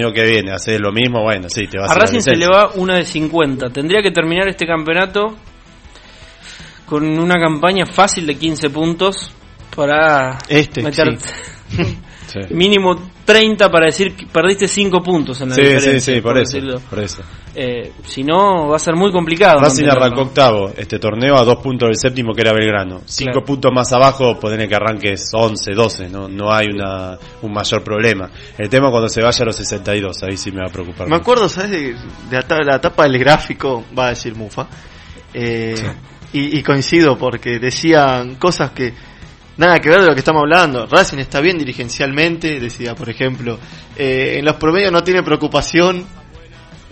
torneo que viene hace lo mismo, bueno, sí, te vas A a, Racing se le va una de 50. Tendría que terminar este campeonato con una campaña fácil de 15 puntos para Este, meter Sí. mínimo 30 para decir que perdiste 5 puntos en la Sí, diferencia. sí, por eso, decirlo. por eso. Eh, si no, va a ser muy complicado. Racing mantenerlo. arrancó octavo este torneo a dos puntos del séptimo que era Belgrano. Cinco Claro. puntos más abajo, poner que arranques 11, 12, no, no hay una, un mayor problema. El tema es cuando se vaya a los 62, ahí sí me va a preocupar. Me mucho. acuerdo, ¿sabes? De, la, la tapa del gráfico, va a decir Mufa. Eh, y, y coincido porque decían cosas que nada que ver de lo que estamos hablando. Racing está bien dirigencialmente, decía, por ejemplo. Eh, en los promedios no tiene preocupación.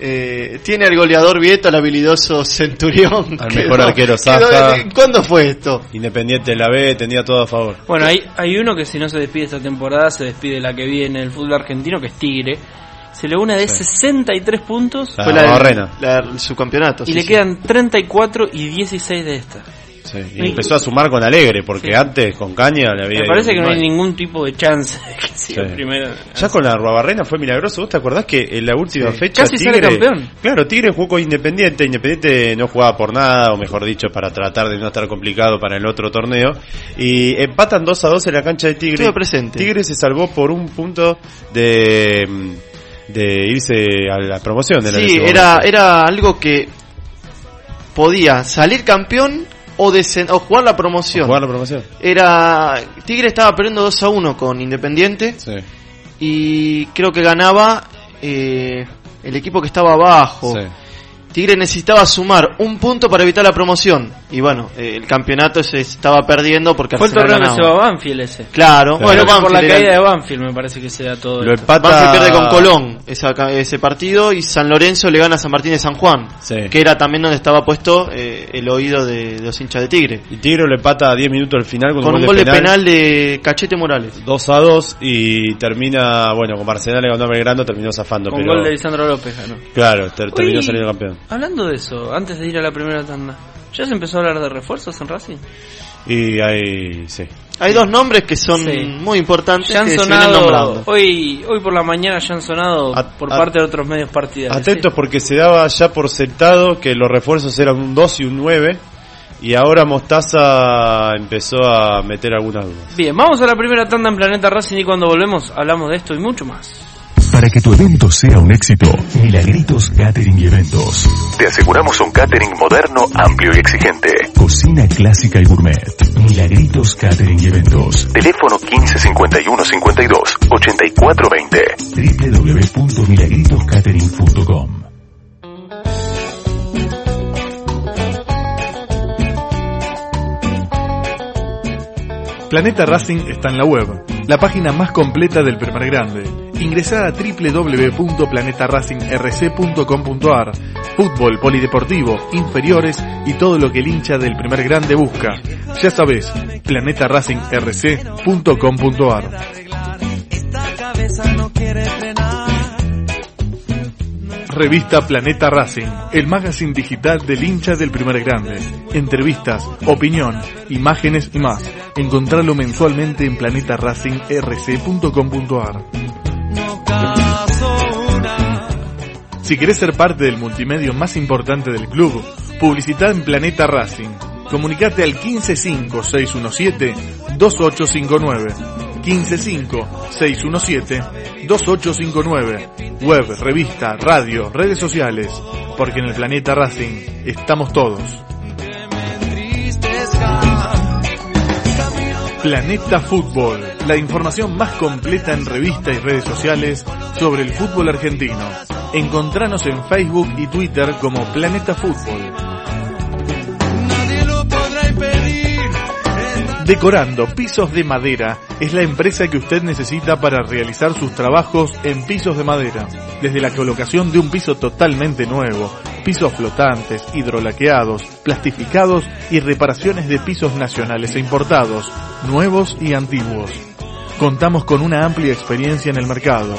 Eh, tiene al goleador Vieto, al habilidoso Centurión. Al Quedó- mejor arquero Saja. ¿Cuándo fue esto? Independiente de la B tenía todo a favor. Bueno, hay, hay uno que si no se despide esta temporada, se despide la que viene el fútbol argentino, que es Tigre. Se le une de Sí. 63 puntos La fue la, Barrena. la del subcampeonato. y sí, le sí. quedan 34 y 16 de esta. Sí, y empezó a sumar con Alegre, porque Sí. antes con Caña le había Me parece que no hay ningún tipo de chance de que siga Sí. primero. Ya con la Ruabarrena fue milagroso. ¿Vos te acordás que en la última Sí. fecha Casi sale Tigre, campeón. Claro, Tigre jugó con Independiente. Independiente no jugaba por nada, o mejor dicho, para tratar de no estar complicado para el otro torneo. Y empatan 2 a 2 en la cancha de Tigre. Estuve presente. Tigre se salvó por un punto de de irse a la promoción de la Sí, era, era algo que podía salir campeón o, jugar la promoción. jugar la promoción. Era Tigre estaba perdiendo 2 a 1 con Independiente Sí. y creo que ganaba eh, el equipo que estaba abajo. sí. Tigre necesitaba sumar un punto para evitar la promoción y bueno, eh, el campeonato se estaba perdiendo porque Fue el torneo que se va a Banfield ese. Claro, Claro. bueno, por la era- caída de Banfield me parece que se da todo Lo esto. empata Banfield pierde con Colón esa ese partido y San Lorenzo le gana a San Martín de San Juan, Sí. que era también donde estaba puesto eh, el oído de, de los hinchas de Tigre. Y Tigre le empata a 10 minutos al final con, Con un gol de penal de Cachete Morales. 2 a 2 y termina, bueno, como Arsenal le ganó a Belgrano, terminó zafando. Con pero, gol de Lisandro López ganó. Claro, ter- terminó saliendo campeón. Hablando de eso, antes de ir a la primera tanda, ¿ya se empezó a hablar de refuerzos en Racing? Y ahí, sí. Hay dos nombres que son Sí. muy importantes Ya han que sonado, hoy, hoy por la mañana ya han sonado por parte de otros medios partidarios. Atentos sí. porque se daba ya por sentado que los refuerzos eran un 2 y un 9 y ahora Mostaza empezó a meter algunas dudas. Bien, vamos a la primera tanda en Planeta Racing y cuando volvemos hablamos de esto y mucho más. Para que tu evento sea un éxito, Milagritos Catering y Eventos. Te aseguramos un catering moderno, amplio y exigente. Cocina clásica y gourmet. Milagritos Catering y Eventos. Teléfono 1551 52 8420. www.milagritoscatering.com Planeta Racing está en la web, la página más completa del primer grande ingresar a www.planetaracingrc.com.ar. Fútbol, polideportivo, inferiores y todo lo que el hincha del primer grande busca. Ya sabes, planetaracingrc.com.ar. Revista Planeta Racing, el magazine digital del hincha del primer grande. Entrevistas, opinión, imágenes y más. Encontralo mensualmente en planetaracingRC.com.ar. Si querés ser parte del multimedio más importante del club, publicita en Planeta Racing. Comunicate al 155-617-2859. 155-617-2859. Web, revista, radio, redes sociales. Porque en el Planeta Racing estamos todos. Planeta Fútbol, la información más completa en revista y redes sociales sobre el fútbol argentino. Encontranos en Facebook y Twitter como Planeta Fútbol. Decorando Pisos de Madera es la empresa que usted necesita para realizar sus trabajos en pisos de madera. Desde la colocación de un piso totalmente nuevo, pisos flotantes, hidrolaqueados, plastificados y reparaciones de pisos nacionales e importados, nuevos y antiguos. Contamos con una amplia experiencia en el mercado.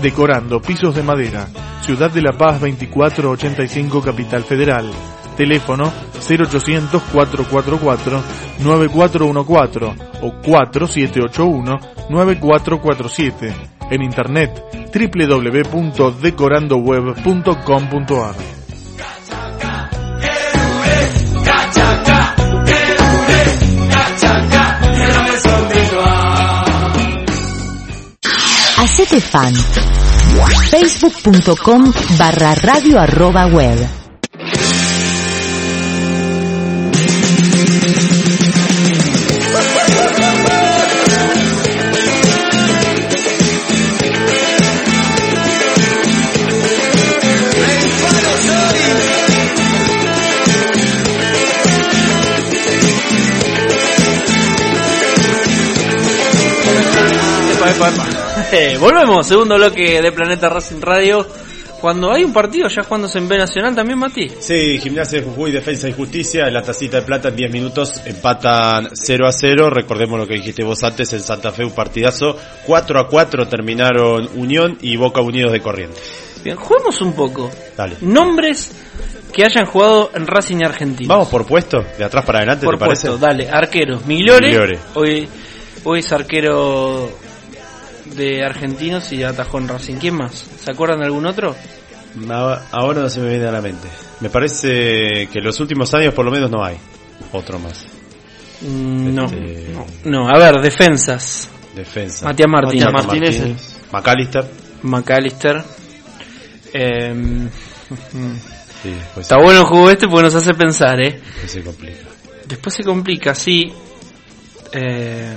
Decorando Pisos de Madera, Ciudad de la Paz 2485 Capital Federal. Teléfono 0800 444 9414 o 4781 9447. En internet www.decorandoweb.com.ar. Hacete fan. Facebook.com barra radio arroba web. Eh, volvemos, segundo bloque de Planeta Racing Radio. Cuando hay un partido ya jugándose en B Nacional también, Mati. Sí, Gimnasia de Jujuy, Defensa y Justicia, en la tacita de plata en 10 minutos empatan 0 a 0. Recordemos lo que dijiste vos antes, en Santa Fe un partidazo. 4 a 4 terminaron Unión y Boca Unidos de Corriente. Bien, juguemos un poco. Dale. Nombres que hayan jugado en Racing Argentino. Vamos por puesto, de atrás para adelante, por ¿te parece? puesto, dale, arqueros. Migliore. Hoy, hoy es arquero de Argentinos y atajó en Racing. ¿Quién más? ¿Se acuerdan de algún otro? Ahora no se me viene a la mente. Me parece que en los últimos años por lo menos no hay otro más. Mm, No, Este- no, no. A ver, defensas. Defensa. Matías Martínez. Matías Martínez. McAllister. McAllister. Eh, Sí, pues está bueno el juego este porque nos hace pensar, ¿eh? que se complica. Después se complica, sí. Eh.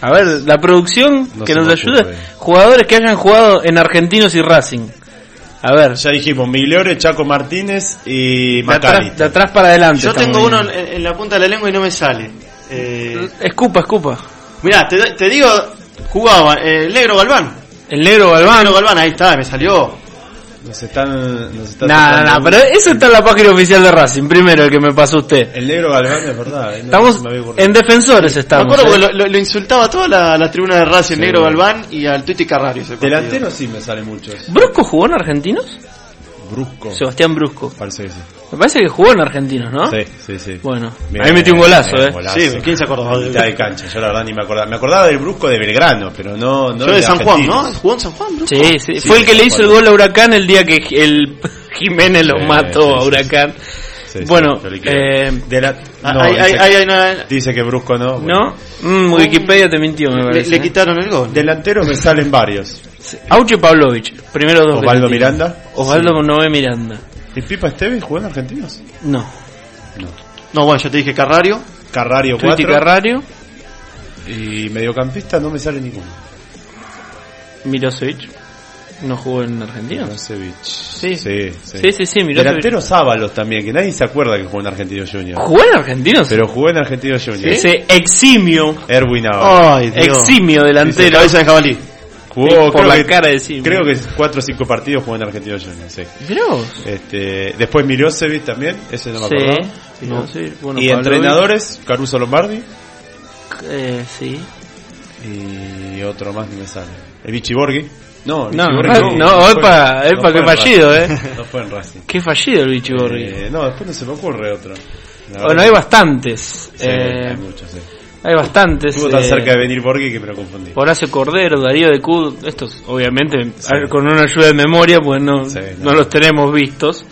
A ver, la producción No que nos ayude. ocurre. Jugadores que hayan jugado en Argentinos y Racing. A ver, Ya dijimos Migliore, Chaco Martínez y atrás, de atrás para adelante. Yo tengo uno en, en la punta de la lengua y no me sale. Eh, Escupa, escupa. mirá, te, te digo, jugaba eh, el negro Galván. El negro El Galván. negro Galván, ahí está, me salió. Nos están, nos está No, no, tocando- no, pero eso está en la página oficial de Racing, primero el que me pasó usted. El negro Galván es verdad. eh, no Estamos me en defensores Me estamos. acuerdo ¿eh? porque lo, lo- lo insultaba toda la, la tribuna de Racing, Sí. negro Galván y al Tuti Carrario. Delantero sí me salen muchos. ¿Brusco jugó en Argentinos? Brusco. Sebastián Brusco. Parece que sí. Me parece que jugó en Argentinos, ¿no? Sí, sí, sí. Bueno, Bien, ahí metió un golazo, bien, ¿eh? golazo. Sí, ¿quién se acordaba de mitad de cancha, yo la verdad ni me acordaba. Me acordaba del Brusco de Belgrano, pero no, no Yo de San Juan, ¿no? Jugó en San Juan, Brusco. Sí, sí, Sí, fue el que le hizo el bueno. gol a Huracán el día que el Jiménez lo Sí, mató sí, a sí, Huracán. Sí, sí, Bueno, le quiero. eh, de la, Ah, no, ahí- dice, hay una- dice que Brusco no. ¿No? Mm, Wikipedia te mintió, me le, parece. le ¿eh? quitaron el gol. Delanteros me salen varios. Sí. Auche Pavlovich, primero dos. Osvaldo. Miranda. Osvaldo Nové Miranda. ¿Y Pipa Esteves jugó en Argentinos? No. No. No, bueno, yo te dije Carrario. Carrario Twitty 4 Carrario, y mediocampista no me sale ninguno. Milosevic. No jugó en Argentina. Milosevic. Sí. sí, sí. Sí, sí, sí, Milosevic. Delanteros Ábalos también, que nadie se acuerda que jugó en Argentinos Juniors. ¿Jugó en Argentinos? Pero jugó en Argentinos Juniors. Ese eximio, Erwin Ábalos. Ay, Dios. eximio delantero. cabeza de jabalí. Jugó, por creo la que- cara de eximio. Creo que 4 o 5 partidos jugó en Argentinos Juniors, sí. Este, después Milosevic también, ese no me acordaba. Sí, no, sí, bueno, y entrenadores, Caruso Lombardi Eh, sí. y otro más que me sale. El Vichy Borghi. No, el No, Vichy no, no, fue- epa, epa, fue qué fallido, Racing. eh. No fue en Racing. Qué fallido el bicho Borghi. Eh, no, después no se me ocurre otro. Bueno, hay bastantes. Sí, eh, hay muchos, sí. Hay bastantes. Estuvo tan eh, cerca de venir Borghi que me lo confundí. Horacio Cordero, Darío de Cud, estos obviamente con una ayuda de memoria, pues no, Sí, no no. los tenemos vistos.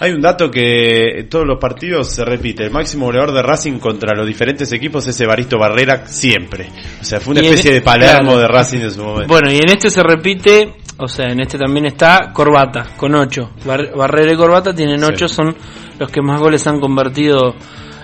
Hay un dato que en todos los partidos se repite. El máximo goleador de Racing contra los diferentes equipos es Evaristo Barrera siempre. O sea, fue una especie de Palermo claro. de Racing en su momento. Bueno, y en este se repite, o sea, en este también está Corbata, con 8. Barrera y Corbata tienen 8, Sí. son los que más goles han convertido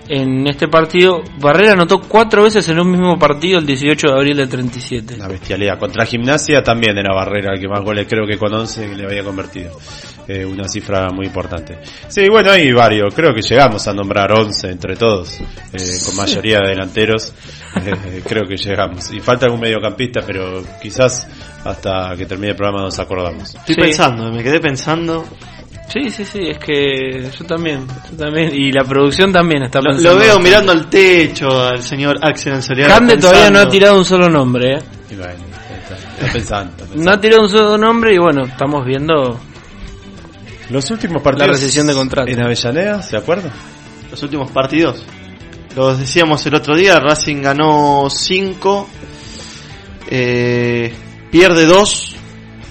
en este partido. Barrera anotó 4 veces en un mismo partido el 18 de abril del 37. Una bestialidad. Contra Gimnasia también era Barrera el que más goles, creo que con 11 que le había convertido. Eh, una cifra muy importante. Sí, bueno, hay varios. Creo que llegamos a nombrar 11 entre todos, eh, con mayoría de delanteros. Eh, creo que llegamos. Y falta algún mediocampista, pero quizás hasta que termine el programa nos acordamos. Estoy Sí. pensando, me quedé pensando. Sí, sí, sí, es que yo también, yo también, y la producción también está Lo, pensando. lo veo mirando al techo al señor Axel Anseliano. Cande todavía no ha tirado un solo nombre, ¿eh? Y bueno, está, está pensando, está pensando. No ha tirado un solo nombre y bueno, estamos viendo Los últimos partidos. La rescisión de contrato. En Avellaneda, ¿se acuerdan? Los últimos partidos. Los decíamos el otro día, Racing ganó 5. Eh, pierde 2.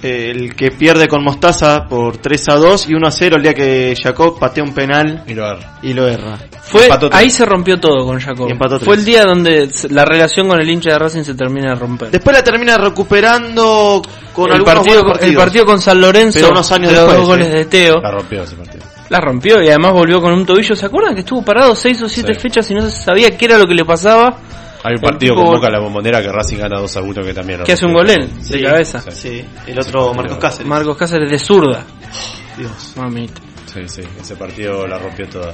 Eh, el que pierde con Mostaza por 3 a 2 y 1 a 0 el día que Jacob patea un penal Y lo agarra. y lo erra. Fue, ahí se rompió todo con Jacob. Fue el día donde se- la relación con el hincha de Racing se termina de romper. Después la termina recuperando con el, algunos partido, el partido con San Lorenzo, Pero unos años de los después, dos goles sí. de Teo, La rompió ese partido. la rompió y además volvió con un tobillo. ¿Se acuerdan que estuvo parado seis o siete Sí. fechas y no se sabía qué era lo que le pasaba? Hay un partido tipo- con Boca la bombonera que Racing gana 2 a 1 que también lo Que hace un golén de cabeza. Sí, el otro Marcos Cáceres. Marcos Cáceres de zurda. Dios. Mamita. Sí, sí, ese partido la rompió toda.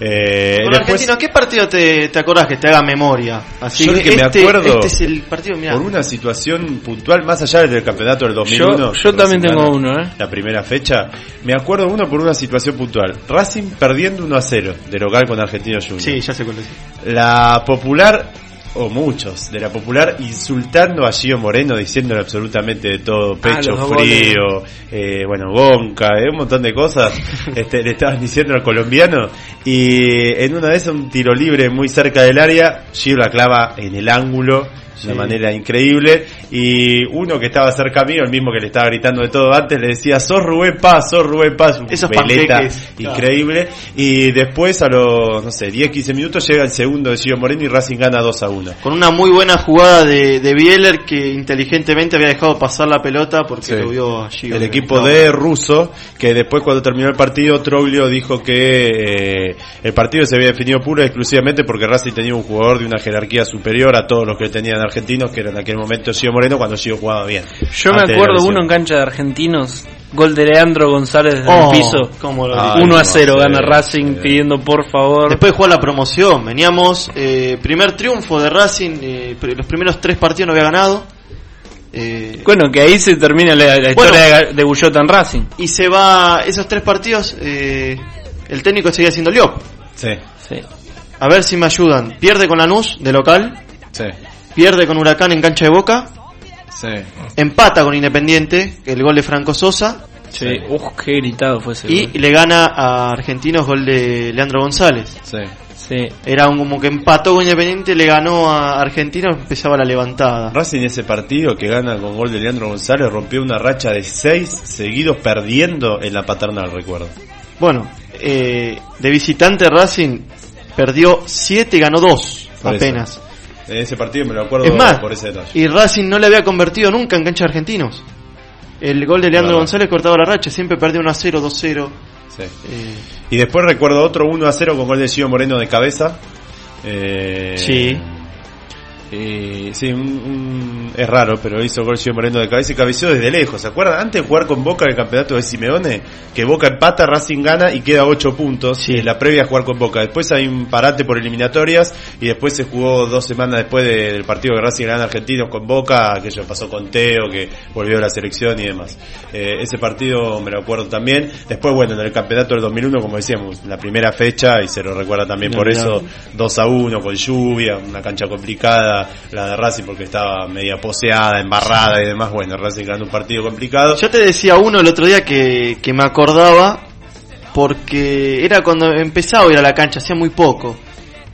Eh, después, Argentino, ¿qué partido te, te acordás que te haga memoria? Así Yo que me este, acuerdo- este es el partido, mira. por una situación puntual, más allá del campeonato del 2001. Yo- yo también Racing tengo gana uno, ¿eh? La primera fecha, me acuerdo uno por una situación puntual. Racing perdiendo 1 a 0 de local con Argentinos Juniors. Sí, ya sé cuál es. La popular, o muchos de la popular, insultando a Gio Moreno, diciéndole absolutamente de todo, pecho los dos frío, eh, bueno, gonca, eh, un montón de cosas, este, le estaban diciendo al colombiano, y en una de esas un tiro libre muy cerca del área, Gio la clava en el ángulo, de una manera increíble, y uno que estaba cerca mío, el mismo que le estaba gritando de todo antes, le decía, sos Rubén Paz, sos Rubén Paz, Esos veleta panqueques, claro. increíble, y después a los, no sé, 10, 15 minutos llega el segundo de Gio Moreno y Racing gana 2 a 1. Con una muy buena jugada de, de Bieler que inteligentemente había dejado pasar la pelota porque Sí. lo vio Gio. El equipo de Russo, que después cuando terminó el partido, Troglio dijo que eh, el partido se había definido puro y exclusivamente porque Racing tenía un jugador de una jerarquía superior a todos los que tenían argentinos, que era en aquel momento Gio Moreno, cuando Gio jugaba bien. Yo me acuerdo uno en cancha de argentinos, gol de Leandro González desde Oh, el piso. cómo lo Ah, grité. 1 a no 0 sé, gana Racing sí. pidiendo por favor. Después jugó la promoción. Veníamos, eh, primer triunfo de Racing. eh, los primeros tres partidos no había ganado. Eh, Bueno, que ahí se termina la, la Bueno. historia de, Bullota en Racing. y se va, esos tres partidos, eh, el técnico seguía siendo Liop. Sí, Sí. A ver si me ayudan. Pierde con Lanús de local. sí, Pierde con Huracán en cancha de Boca. sí. Empata con Independiente, el gol de Franco Sosa. Sí. Uf, qué gritado fue ese Y gol. le gana a Argentinos gol de Leandro González. sí. Sí. Era un, como que empató con Independiente, le ganó a Argentinos, empezaba la levantada. Racing ese partido que gana con gol de Leandro González rompió una racha de seis seguidos perdiendo en la paternal, recuerdo. Bueno, eh, de visitante Racing perdió 7 y ganó 2 Por eso. apenas. En ese partido me lo acuerdo Es más, por ese detalle. y Racing no le había convertido nunca en cancha de argentinos. El gol de Leandro Claro. González cortaba la racha, siempre perdió 1 a 0, 2 0. Sí. Eh, Y después recuerdo otro 1 a 0 con gol de Gio Moreno de cabeza. Eh, Sí. Y sí, un- un- es raro, pero hizo gol Gio Moreno de cabeza y cabeció desde lejos. ¿Se acuerdan? Antes de jugar con Boca el campeonato de Simeone, que Boca empata, Racing gana y queda 8 puntos. Sí. En la previa a jugar con Boca. Después hay un parate por eliminatorias y después se jugó dos semanas después de- del partido que Racing gana Argentinos con Boca, aquello pasó con Teo, que volvió a la selección y demás. Eh, ese partido me lo acuerdo también. Después, bueno, en el campeonato del 2001, como decíamos, la primera fecha, y se lo recuerda también por eso, 2 a 1 con lluvia, una cancha complicada, la de Racing porque estaba media poseada, embarrada y demás. Bueno, Racing ganó un partido complicado. Yo te decía uno el otro día que, que me acordaba porque era cuando empezaba a ir a la cancha, hacía muy poco.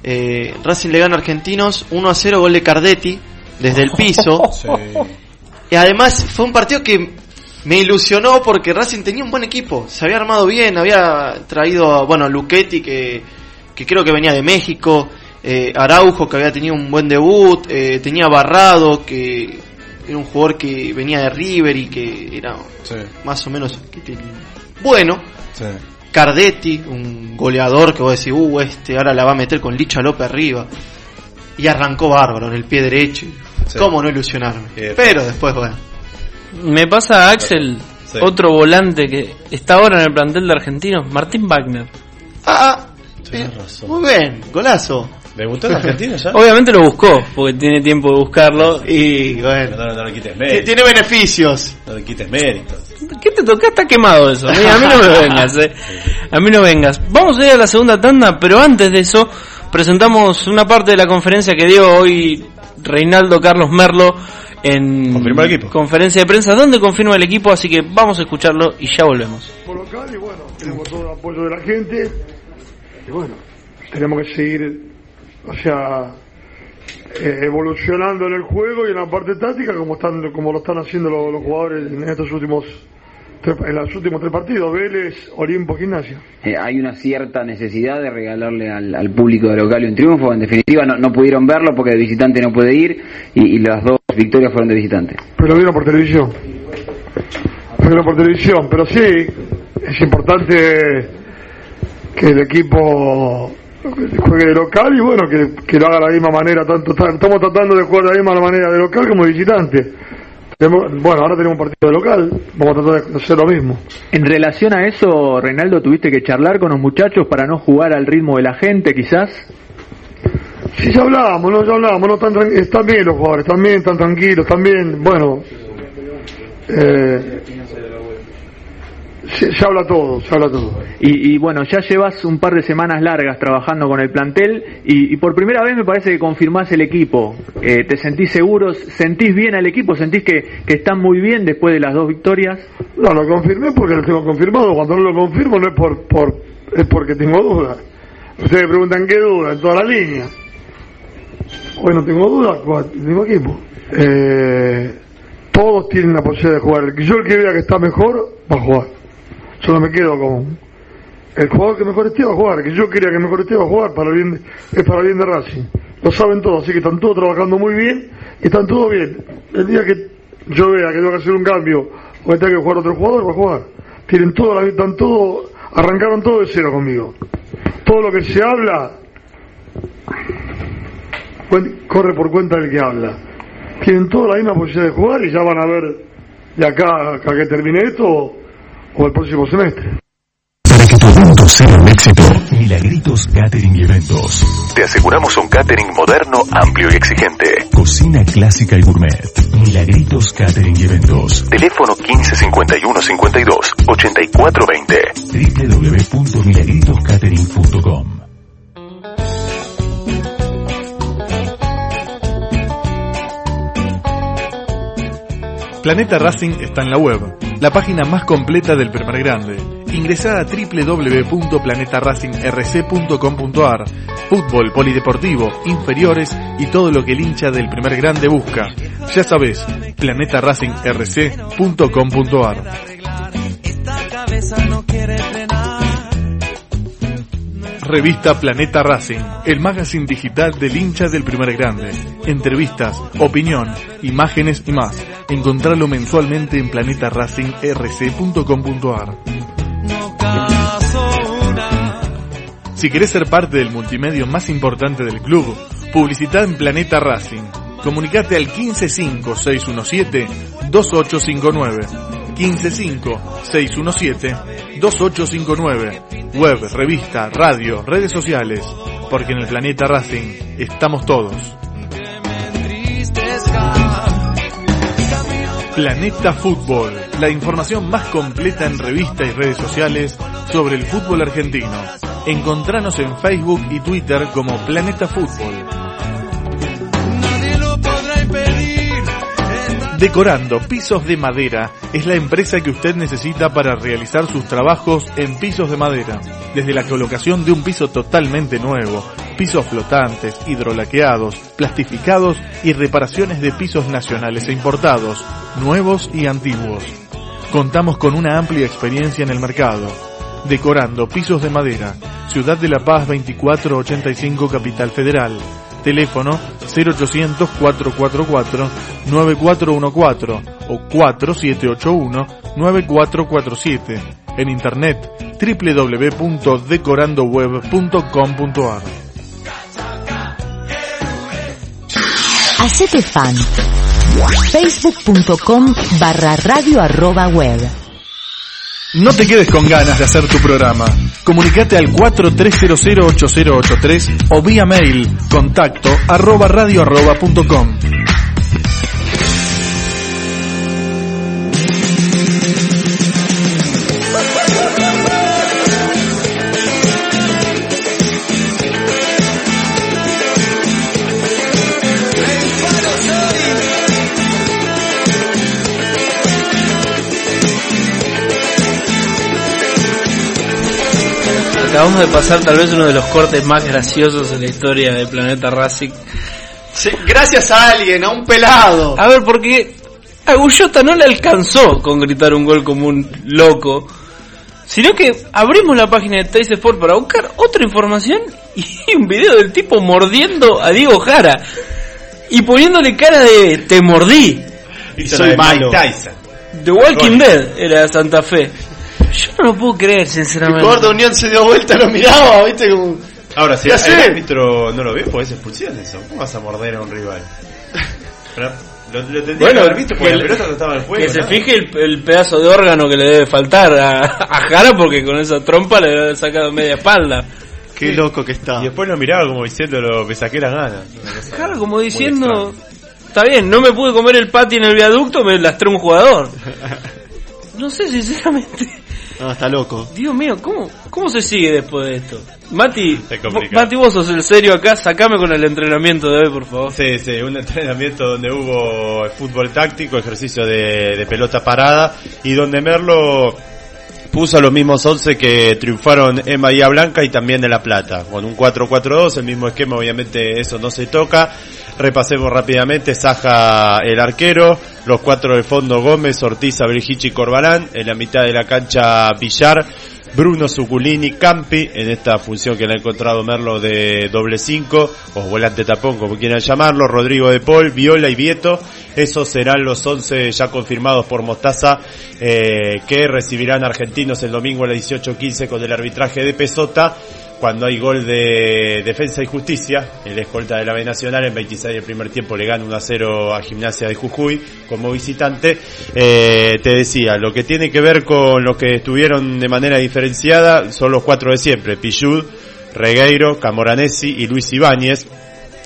Eh, Racing le gana a Argentinos 1 a 0, gol de Cardetti desde el piso. Sí. Y además fue un partido que me ilusionó porque Racing tenía un buen equipo, se había armado bien, había traído a, bueno, a Luchetti que, que creo que venía de México, eh, Araujo que había tenido un buen debut, eh, tenía Barrado que era un jugador que venía de River y que era Sí, más o menos bueno, sí. Cardetti, un goleador que vos decís, uh, este ahora la va a meter con Licha López arriba. Y arrancó bárbaro en el pie derecho. Sí. ¿Cómo no ilusionarme? Pero después, bueno. Me pasa a Axel, Sí. otro volante que está ahora en el plantel de Argentinos, Martín Wagner. Ah, Tenés eh, razón. muy bien, golazo. ¿Debutó en Argentina ya? Obviamente lo buscó, porque tiene tiempo de buscarlo. Y No, bueno, no, no le quites méritos. tiene beneficios. No le quites méritos. ¿Qué te toca? Está quemado eso. Mira, a mí no me vengas, eh. A mí no vengas. Vamos a ir a la segunda tanda, pero antes de eso, presentamos una parte de la conferencia que dio hoy Reinaldo Carlos Merlo en Confirmó el equipo. conferencia de prensa, donde confirma el equipo, así que vamos a escucharlo y ya volvemos. por local y bueno, tenemos todo el apoyo de la gente y bueno, tenemos que seguir, o sea, eh, evolucionando en el juego y en la parte táctica como están como lo están haciendo los, los jugadores en estos últimos en los últimos tres partidos Vélez Olimpo Gimnasia Eh, hay una cierta necesidad de regalarle al, al público de local un triunfo. En definitiva, no, no pudieron verlo porque de visitante no puede ir y, y las dos victorias fueron de visitante. pero lo vieron por televisión lo vieron por televisión pero sí es importante que el equipo juegue de local y bueno que, que lo haga de la misma manera tanto estamos tratando de jugar de la misma manera de local como visitante bueno ahora tenemos un partido de local vamos a tratar de hacer lo mismo En relación a eso, Reinaldo, tuviste que charlar con los muchachos para no jugar al ritmo de la gente, quizás. Sí, ya hablábamos, ¿no? Ya hablábamos, ¿no? Están, están bien los jugadores, están bien, están tranquilos, están bien, bueno. Eh, se, se habla todo, se habla todo. Y, y bueno, ya llevas un par de semanas largas trabajando con el plantel y, y por primera vez me parece que confirmás el equipo. Eh, ¿Te sentís seguros? ¿Sentís bien al equipo? ¿Sentís que, que están muy bien después de las dos victorias? No, lo confirmé porque lo tengo confirmado. Cuando no lo confirmo no es por, por es porque tengo dudas. Ustedes me preguntan qué duda en toda la línea. Hoy no tengo dudas, mismo equipo. Eh, todos tienen la posibilidad de jugar. Yo el que vea que está mejor va a jugar. Yo no me quedo con el jugador que mejor esté a jugar. Que yo quería que mejor esté a jugar para el bien de- es para el bien de Racing. Lo saben todos, así que están todos trabajando muy bien y están todos bien. El día que yo vea que tengo que hacer un cambio o que tenga que jugar otro jugador, va a jugar. Tienen todo, la, están todo, arrancaron todo de cero conmigo. Todo lo que se habla corre por cuenta del que habla. Tienen toda la misma posibilidad de jugar y ya van a ver de acá a que termine esto o, el próximo semestre. Para que tu evento sea un éxito, Milagritos Catering Eventos. Te aseguramos un catering moderno, amplio y exigente. Cocina clásica y gourmet. Milagritos Catering y Eventos. Teléfono 1551 52 84 20. www.milagritoscatering.com Planeta Racing está en la web, la página más completa del primer grande. Ingresá a www.planetaracing.rc.com.ar. Fútbol, polideportivo, inferiores y todo lo que el hincha del primer grande busca. Ya sabes, planetaracing.rc.com.ar. Revista Planeta Racing, el magazine digital del hincha del primer grande. Entrevistas, opinión, imágenes y más. Encontralo mensualmente en planetaracing.rc.com.ar. Si querés ser parte del multimedio más importante del club, publicita en Planeta Racing. Comunicate al 155-617-2859. 155-617-2859. Web, revista, radio, redes sociales. Porque en el Planeta Racing estamos todos. Planeta Fútbol, la información más completa en revista y redes sociales sobre el fútbol argentino. Encontranos en Facebook y Twitter como Planeta Fútbol. Decorando Pisos de Madera es la empresa que usted necesita para realizar sus trabajos en pisos de madera. Desde la colocación de un piso totalmente nuevo, pisos flotantes, hidrolaqueados, plastificados y reparaciones de pisos nacionales e importados, nuevos y antiguos. Contamos con una amplia experiencia en el mercado. Decorando Pisos de Madera, Ciudad de la Paz 2485 Capital Federal. Teléfono 0800-444-9414 o 4781-9447. En internet www.decorandoweb.com.ar Hacete fan. Facebook.com barra radio arroba web. No te quedes con ganas de hacer tu programa. Comunicate al 43008083 o vía mail contacto arroba radio arroba punto com. Acabamos de pasar tal vez uno de los cortes más graciosos en la historia de Planeta Racing. Gracias a alguien, a un pelado. A ver, porque a Gullota no le alcanzó con gritar un gol como un loco, sino que abrimos la página de Teis Sport para buscar otra información y un video del tipo mordiendo a Diego Jara y poniéndole cara de te mordí. Hizo soy Mike malo. Tyson. The Walking. Dead era de Santa Fe. Yo no lo puedo creer, El sinceramente. jugador de Unión se dio vuelta, lo miraba, viste como... Ahora, si ¿Qué el árbitro no lo ve, pues es expulsión eso. ¿Cómo vas a morder a un rival? Lo, lo tendría Bueno, que haber visto porque la el- pelota no estaba en juego. Que se fije el, el pedazo de órgano que le debe faltar a, a Jara porque con esa trompa le debe haber sacado media espalda. Qué loco que está. Y después lo miraba como diciéndolo, me saqué las ganas. Jara como diciendo, está bien, no me pude comer el patio en el viaducto, me lastré un jugador. No sé, sinceramente. No, está loco. Dios mío, ¿cómo, cómo se sigue después de esto? Mati, Es complicado. vo- Mati, vos sos el serio acá, sacame con el entrenamiento de hoy, por favor. Sí, sí, un entrenamiento donde hubo fútbol táctico, ejercicio de, de pelota parada y donde Merlo puso los mismos 11 que triunfaron en Bahía Blanca y también en La Plata, con un 4-4-2, el mismo esquema, obviamente eso no se toca. Repasemos rápidamente, Saja el arquero, los cuatro de fondo Gómez, Ortiz, Abrigichi y Corbalán, en la mitad de la cancha Villar, Bruno Zuculini, Campi, en esta función que le ha encontrado Merlo de doble 5, o volante tapón, como quieran llamarlo, Rodrigo de Paul, Viola y Vieto, esos serán los 11 ya confirmados por Mostaza, eh, que recibirán argentinos el domingo a las 18.15 con el arbitraje de Pesota, cuando hay gol de Defensa y Justicia, el escolta de la B Nacional en 26 del primer tiempo le gana 1 a 0 a Gimnasia de Jujuy como visitante. Eh, te decía, lo que tiene que ver con los que estuvieron de manera diferenciada son los cuatro de siempre, Pillud, Regueiro, Camoranesi y Luis Ibáñez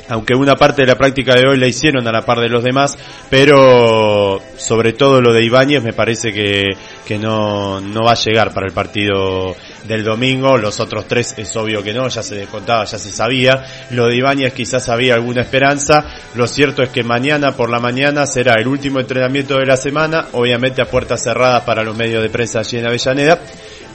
aunque una parte de la práctica de hoy la hicieron a la par de los demás, pero sobre todo lo de Ibáñez me parece que, que no, no va a llegar para el partido del domingo, los otros tres es obvio que no, ya se descontaba, ya se sabía, lo de Ibáñez quizás había alguna esperanza, lo cierto es que mañana por la mañana será el último entrenamiento de la semana, obviamente a puertas cerradas para los medios de prensa allí en Avellaneda,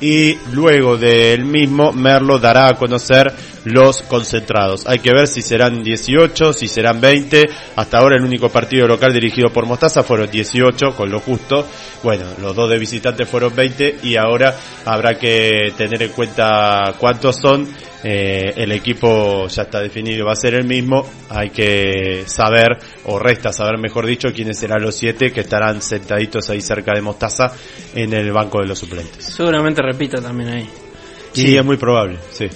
y luego del mismo Merlo dará a conocer los concentrados. Hay que ver si serán 18, si serán 20. Hasta ahora el único partido local dirigido por Mostaza fueron 18, con lo justo. Bueno, los dos de visitantes fueron 20 y ahora habrá que tener en cuenta cuántos son. Eh, el equipo ya está definido, va a ser el mismo. Hay que saber, o resta saber mejor dicho, quiénes serán los siete que estarán sentaditos ahí cerca de Mostaza en el banco de los suplentes. Seguramente repita también ahí. Sí, es muy probable, sí.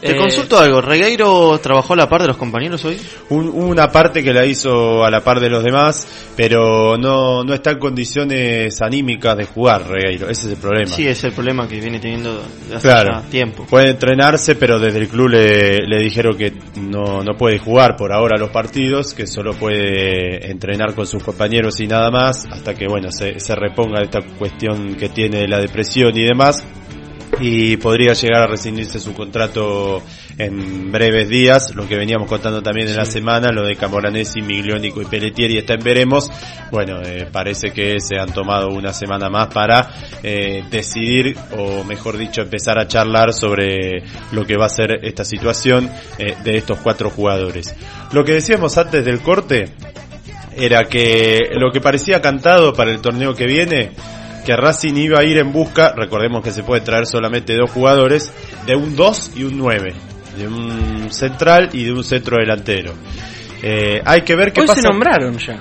Te Eh, consulto algo, ¿Regueiro trabajó a la par de los compañeros hoy? Un- una parte que la hizo a la par de los demás, pero no, no está en condiciones anímicas de jugar, Regueiro. Ese es el problema. Sí, es el problema que viene teniendo hace Claro. ya tiempo. Puede entrenarse, pero desde el club le, le dijeron que no, no puede jugar por ahora los partidos, que solo puede entrenar con sus compañeros y nada más, hasta que bueno se, se reponga esta cuestión que tiene la depresión y demás. Y podría llegar a rescindirse su contrato en breves días, lo que veníamos contando también en la semana, lo de Camoranesi, Migliónico y Pelletieri está en veremos. Bueno, eh, parece que se han tomado una semana más para eh, decidir, o mejor dicho, empezar a charlar sobre lo que va a ser esta situación eh, de estos cuatro jugadores. Lo que decíamos antes del corte era que lo que parecía cantado para el torneo que viene, que Racing iba a ir en busca, recordemos que se puede traer solamente dos jugadores, de un 2 y un 9, de un central y de un centro delantero. Eh, hay que ver qué Hoy pasa. se nombraron ya.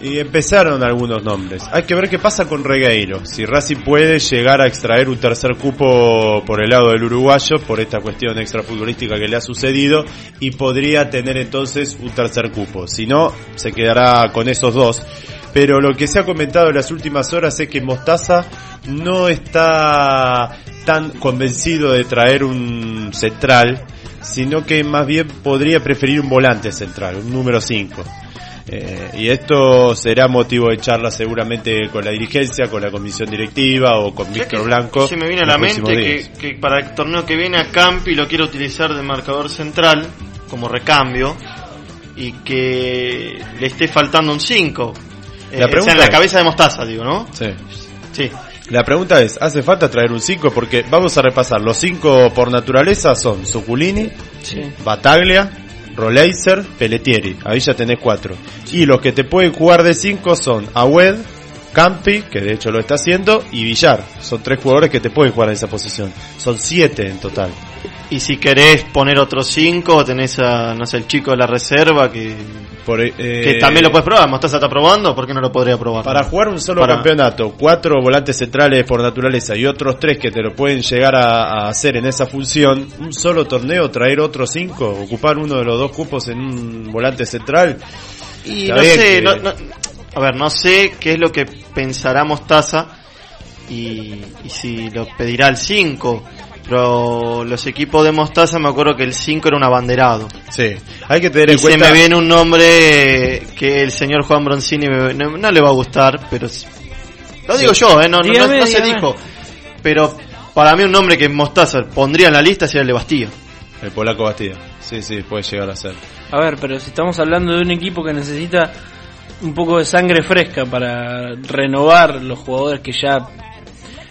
Y empezaron algunos nombres. Hay que ver qué pasa con Regueiro. Si Racing puede llegar a extraer un tercer cupo por el lado del uruguayo, por esta cuestión extrafutbolística que le ha sucedido, y podría tener entonces un tercer cupo. Si no, se quedará con esos dos. Pero lo que se ha comentado en las últimas horas es que Mostaza no está tan convencido de traer un central, sino que más bien podría preferir un volante central, un número 5. Eh, y esto será motivo de charla seguramente con la dirigencia, con la comisión directiva o con Víctor Blanco. Se me viene a la mente que para el torneo que viene a Campi lo quiero utilizar de marcador central como recambio y que le esté faltando un 5. La Eh, o pregunta sea, en la es- cabeza de Mostaza, digo, ¿no? Sí. Sí. La pregunta es, ¿hace falta traer un 5? Porque vamos a repasar, los 5 por naturaleza son Zuculini, Sí. Bataglia, Roleiser, Pelletieri. Ahí ya tenés cuatro. Y los que te pueden jugar de cinco son Awed, Campi, que de hecho lo está haciendo, y Villar. Son tres jugadores que te pueden jugar en esa posición. Son siete en total. Y si querés poner otros cinco, tenés a, no sé, el chico de la reserva que, Por, eh, que también lo puedes probar. Mostaza está probando, ¿por qué no lo podría probar? Para jugar un solo Para- campeonato, cuatro volantes centrales por naturaleza y otros tres que te lo pueden llegar a, a hacer en esa función, un solo torneo, traer otros cinco, ocupar uno de los dos cupos en un volante central. Y no sé, que- no- no- a ver, no sé qué es lo que pensará Mostaza y, y si lo pedirá el 5. Pero los equipos de Mostaza me acuerdo que el 5 era un abanderado. Sí, hay que tener Y en se cuenta. me viene un nombre que el señor Juan Broncini me- no, no le va a gustar, pero lo digo yo, ¿eh? no, no- no- Dígame, no se dijo. Pero para mí un nombre que Mostaza pondría en la lista sería el de Bastilla. El polaco Bastida. Sí, sí, puede llegar a ser. A ver, pero si estamos hablando de un equipo que necesita un poco de sangre fresca para renovar los jugadores que ya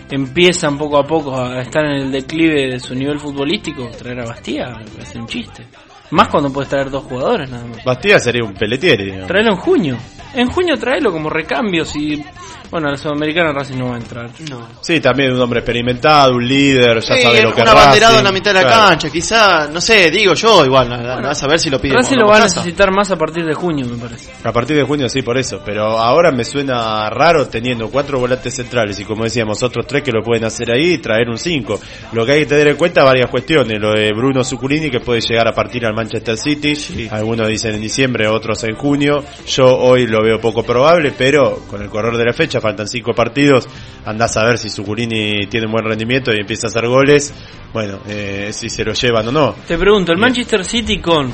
empiezan poco a poco a estar en el declive de su nivel futbolístico, traer a Bastía me parece un chiste. Más cuando puedes traer dos jugadores nada más. Bastida sería un Pelletieri. digamos. Traerlo en junio. En junio traerlo como recambio si... Bueno, la Sudamericana Racing no va a entrar. No. Sí, también un hombre experimentado, un líder, ya Sí, sabe lo que un es abanderado Racing. en la mitad de la Claro. cancha, quizá, no sé, digo yo, igual, no, no vas a ver si lo pide Racing lo va a necesitar más a partir de junio, me parece. A partir de junio sí, por eso. Pero ahora me suena raro teniendo cuatro volantes centrales y como decíamos, otros tres que lo pueden hacer ahí y traer un cinco. Lo que hay que tener en cuenta varias cuestiones. Lo de Bruno Zuculini que puede llegar a partir al Manchester City. Algunos dicen en diciembre, otros en junio. Yo hoy lo veo poco probable, pero con el correr de la fecha faltan cinco partidos. Andás a ver si Zuculini tiene un buen rendimiento y empieza a hacer goles. Bueno, eh, si se lo llevan o no. Te pregunto, el Bien. Manchester City con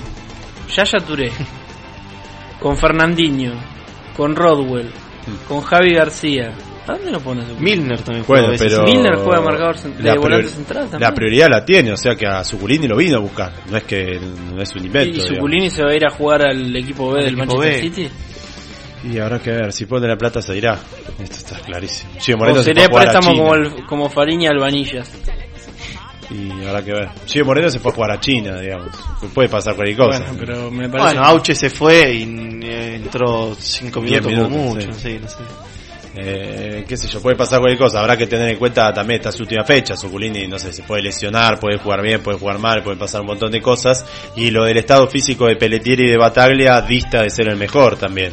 Yaya Touré, con Fernandinho, con Rodwell, con Javi García. ¿A dónde lo pones? Milner también juega Bueno, pero Milner juega marcador de la volante central también. La prioridad la tiene, o sea que a Zuculini lo vino a buscar. No es que no es un invento. y. Suculini se va a ir a jugar al equipo B Al del equipo Manchester B. City. Y habrá que ver, si pone la plata se dirá. Esto está clarísimo. Gio Moreno O se sería fue a jugar a préstamo China. como, el, como Fariña Albanillas. Y habrá que ver. Gio Moreno se fue a jugar a China, digamos. Puede pasar cualquier cosa. Bueno, pero me parece. Bueno, Auche se fue y entró 5 Diez minutos, como minutos, mucho, sí, no sé. Eh, qué sé yo, puede pasar cualquier cosa. Habrá que tener en cuenta también esta su última fecha. Zuculini, no sé, se puede lesionar, puede jugar bien, puede jugar mal, puede pasar un montón de cosas. Y lo del estado físico de Pelletieri y de Bataglia dista de ser el mejor también.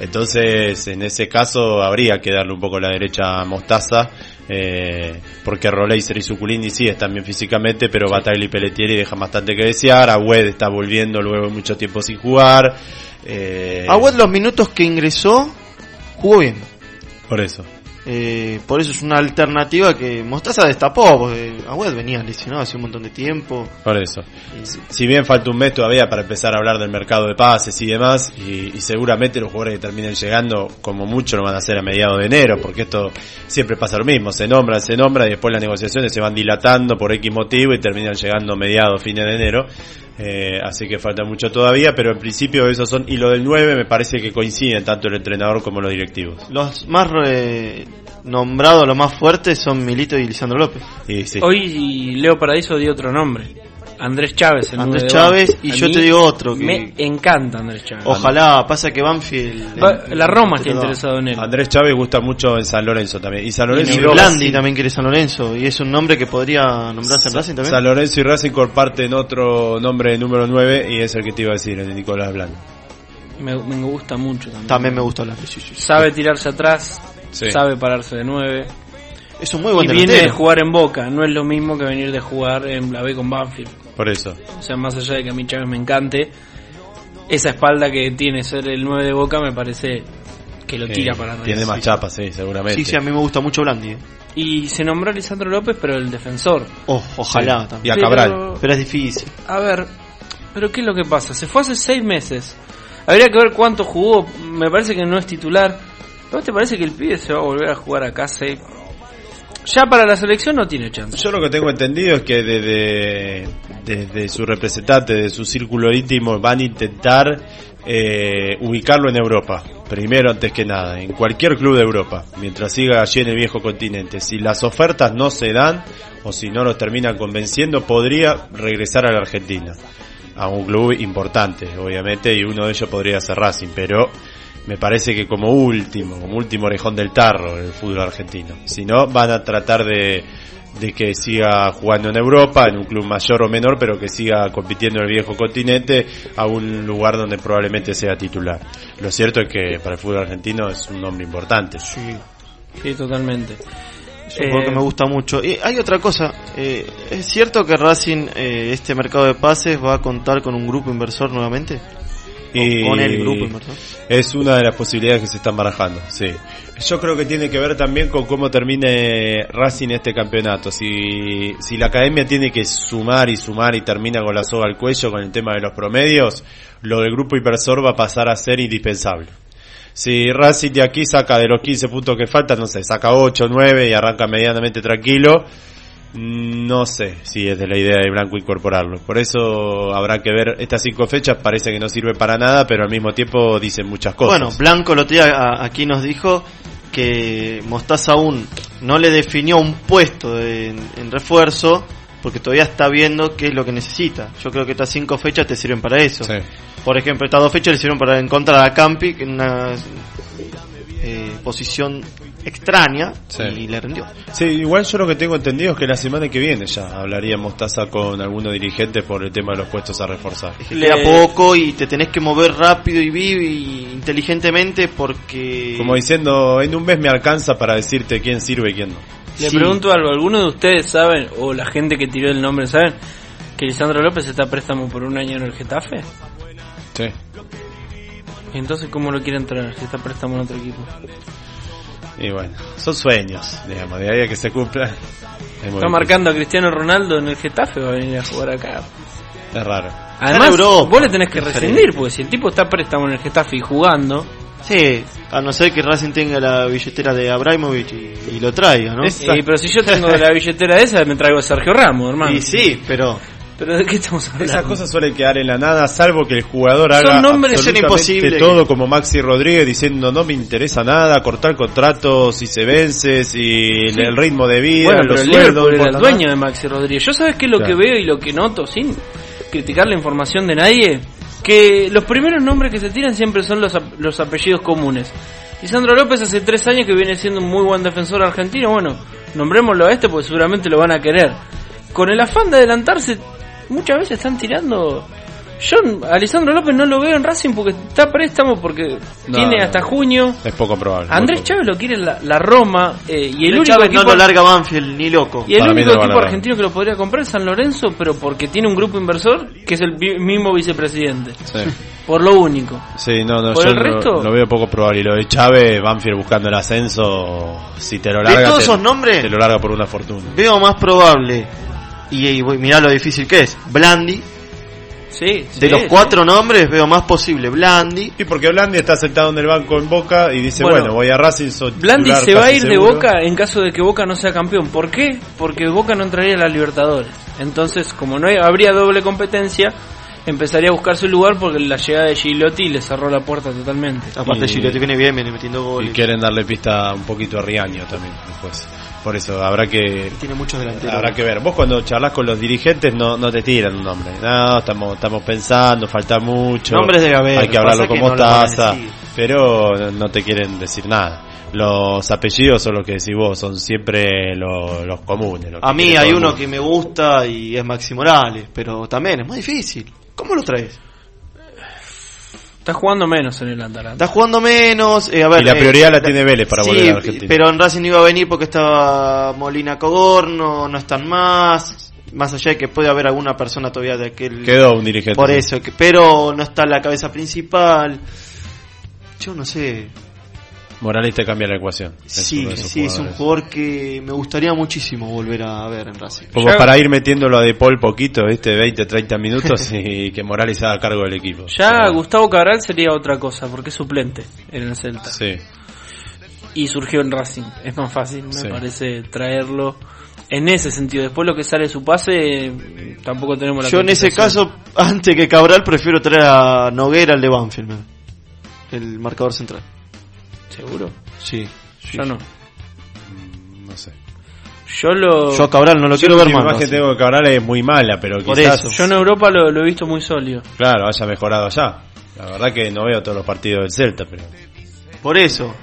Entonces, en ese caso, habría que darle un poco la derecha a Mostaza. Eh, porque Roleiser y Zuculini sí están bien físicamente, pero Bataglia y Pelletieri dejan bastante que desear. Agüed está volviendo luego de mucho tiempo sin jugar. Eh, Agüed los minutos que ingresó jugó bien. por eso. Eh, por eso es una alternativa que Mostaza destapó, porque Agüed venía lesionado hace un montón de tiempo. Por eso. Si- Si bien falta un mes todavía para empezar a hablar del mercado de pases y demás, y, y seguramente los jugadores que terminen llegando, como mucho, lo van a hacer a mediados de enero, porque esto siempre pasa lo mismo, se nombran, se nombran, y después las negociaciones se van dilatando por X motivo y terminan llegando a mediados, fines de enero. Eh, así que falta mucho todavía, pero en principio esos son, y lo del 9 me parece que coinciden tanto el entrenador como los directivos. Los más nombrados, los más fuertes son Milito y Lisandro López. Sí. Hoy Leo Paradiso dio otro nombre. Andrés Chávez. el Andrés Chávez, y A yo te digo otro que- Me encanta Andrés Chávez. Ojalá, pasa que Banfield... Va- la Roma está interesado en él. Andrés Chávez gusta mucho en San Lorenzo también. Y San Y Lorenzo Europa, Blandi sí. también quiere San Lorenzo, y es un nombre que podría nombrarse en Racing también. San Lorenzo y Racing comparten otro nombre de número 9 y es el que te iba a decir, el de Nicolás Blanco. Me, me gusta mucho también. También me gusta Blandi, sí, sí, sí. Sabe tirarse atrás, Sí. sabe pararse de nueve. Es un muy buen y viene de jugar en Boca. No es lo mismo que venir de jugar en la B con Banfield. Por eso. O sea, más allá de que a mí Chávez me encante, esa espalda que tiene ser el 9 de Boca me parece que lo tira Eh, para arriba. Tiene más chapas, sí, seguramente. Sí, sí, a mí me gusta mucho Blandi. eh. Y se nombró a Lisandro López, pero el defensor. Oh, ojalá Sí. también. Y a Cabral. Pero- Pero es difícil. A ver, pero ¿qué es lo que pasa? Se fue hace seis meses. Habría que ver cuánto jugó. Me parece que no es titular. ¿No te parece que el pibe se va a volver a jugar acá? Se... Ya para la selección no tiene chance. Yo lo que tengo entendido es que desde, desde su representante, de su círculo íntimo, van a intentar eh, ubicarlo en Europa. Primero, antes que nada, en cualquier club de Europa, mientras siga allí en el viejo continente. Si las ofertas no se dan, o si no lo terminan convenciendo, podría regresar a la Argentina. a un club importante, obviamente, y uno de ellos podría ser Racing, pero me parece que como último, como último orejón del tarro el fútbol argentino. Si no, van a tratar de, de que siga jugando en Europa, en un club mayor o menor, pero que siga compitiendo en el viejo continente a un lugar donde probablemente sea titular. Lo cierto es que para el fútbol argentino es un nombre importante. Sí, Sí, totalmente. es un Eh, que me gusta mucho. Y hay otra cosa, eh, ¿es cierto que Racing, eh, este mercado de pases, va a contar con un grupo inversor nuevamente? Y con el grupo inversor. Es una de las posibilidades que se están barajando, sí. Yo creo que tiene que ver también con cómo termine Racing este campeonato. Si, si la academia tiene que sumar y sumar y termina con la soga al cuello con el tema de los promedios, lo del grupo inversor va a pasar a ser indispensable. Si Racing de aquí saca de los 15 puntos que faltan, no sé, saca 8, 9 y arranca medianamente tranquilo, no sé si es de la idea de Blanco incorporarlo. Por eso habrá que ver estas cinco fechas. Parece que no sirve para nada, pero al mismo tiempo dicen muchas cosas. Bueno, Blanco el otro día a- aquí nos dijo que Mostaza aún no le definió un puesto en, en refuerzo porque todavía está viendo qué es lo que necesita. Yo creo que estas cinco fechas te sirven para eso. Sí. Por ejemplo, estas dos fechas le sirvieron para encontrar a Campi en una eh, posición extraña Sí. y le rindió. Sí, igual yo lo que tengo entendido es que la semana que viene ya hablaría Mostaza con algunos dirigentes por el tema de los puestos a reforzar. Es que Le- queda poco y te tenés que mover rápido y vivo y inteligentemente porque... Como diciendo, en un mes me alcanza para decirte quién sirve y quién no. Le Sí. pregunto algo, ¿alguno de ustedes saben, o la gente que tiró el nombre saben, que Lisandro López está a préstamo por un año en el Getafe? Sí. Entonces, ¿cómo lo quieren traer si está a préstamo en otro equipo? Y bueno, son sueños, digamos, de ahí a que se cumpla. Es, Está difícil. marcando a Cristiano Ronaldo en el Getafe, va a venir a jugar acá. Es raro. Además, Europa, vos le tenés que es rescindir, porque si el tipo está préstamo en el Getafe y jugando, Sí, a no ser que Racing tenga la billetera de Abramovich y, y lo traiga, ¿no? Eh, pero si yo tengo la billetera esa, me traigo a Sergio Ramos, hermano. Y sí, pero Pero ¿de qué estamos hablando? Esas cosas suelen quedar en la nada, salvo que el jugador haga Son nombres, absolutamente todo como Maxi Rodríguez diciendo no me interesa nada, cortar contratos si se vence, si el- el ritmo de vida, Bueno, los pero el sueldos, era el de Maxi Rodríguez. Yo sabes qué es lo Claro. que veo y lo que noto, sin criticar la información de nadie, que los primeros nombres que se tiran siempre son los, los apellidos comunes. Lisandro López hace tres años que viene siendo un muy buen defensor argentino, bueno, nombrémoslo a este porque seguramente lo van a querer. Con el afán de adelantarse, muchas veces están tirando... Yo a Lisandro López no lo veo en Racing porque está préstamo porque No, tiene no, hasta junio. Es poco probable. Andrés. Chávez lo quiere la, la Roma eh, y el único Chávez equipo no lo larga Banfield ni loco. y el Para único equipo argentino que lo podría comprar es San Lorenzo, pero porque tiene un grupo inversor que es el mismo vicepresidente. Sí. Por lo único. Sí, no, no, Por yo el lo- resto- lo, veo poco probable. Y lo de Chávez, Banfield buscando el ascenso, si te lo De larga, todos te, esos nombres, te lo larga por una fortuna. veo más probable, y, y voy- mirá lo difícil que es, Blandi. Sí, sí, De los sí. cuatro nombres, veo más posible Blandi. Y porque Blandi está sentado en el banco en Boca y dice, Bueno, bueno, voy a Racing, soy Blandi se va a ir de. Boca en caso de que Boca no sea campeón. ¿Por qué? Porque Boca no entraría a la Libertadores. Entonces, como no hay- habría doble competencia, empezaría a buscar su lugar porque la llegada de Gilotti le cerró la puerta totalmente. Aparte, Y- Giletti viene bien, viene metiendo Y goles. quieren darle pista un poquito a Riaño también después. Por eso habrá que Tiene muchos delanteros. habrá que ver. Vos cuando charlas con los dirigentes no, no te tiran un nombre. No, estamos estamos pensando, falta mucho. Nombres debe haber, Hay que lo hablarlo como no taza. decir. Pero no te quieren decir nada. Los apellidos son los que decís vos, son siempre lo- los comunes. lo que A mí hay uno que me gusta y es Maxi Morales, pero también es muy difícil. ¿Cómo lo traes? Está jugando menos en el Atalanta. Está jugando menos. eh, a ver, Y la eh, prioridad la tiene Vélez para sí, volver a Argentina. Pero en Racing iba a venir porque estaba Molina Cogorno, no están más. Más allá de que puede haber alguna persona todavía de aquel. Quedó un dirigente. Por eso, que, pero no está en la cabeza principal. Yo no sé. Morales te cambia la ecuación. Sí, sí, es un jugador que me gustaría muchísimo volver a ver en Racing. Como Ya- para ir metiéndolo a De Paul poquito, ¿viste? 20, 30 minutos y que Morales haga cargo del equipo. Ya Pero- Gustavo Cabral sería otra cosa, porque es suplente en el Celta. Sí. Y surgió en Racing. Es más fácil, me Sí. parece, traerlo en ese sentido. Después lo que sale de su pase, tampoco tenemos la Yo en ese caso, antes que Cabral, prefiero traer a Noguera, el de Banfield, el marcador central. ¿Seguro? Sí. Yo no. Mm, No sé. Yo lo. Yo a Cabral no lo Yo quiero la ver más. imagen Racing. tengo que Cabral es muy mala, pero Por quizás, eso. Yo en Europa lo, lo he visto muy sólido. claro, haya mejorado allá. La verdad que no veo todos los partidos del Celta, pero Por eso,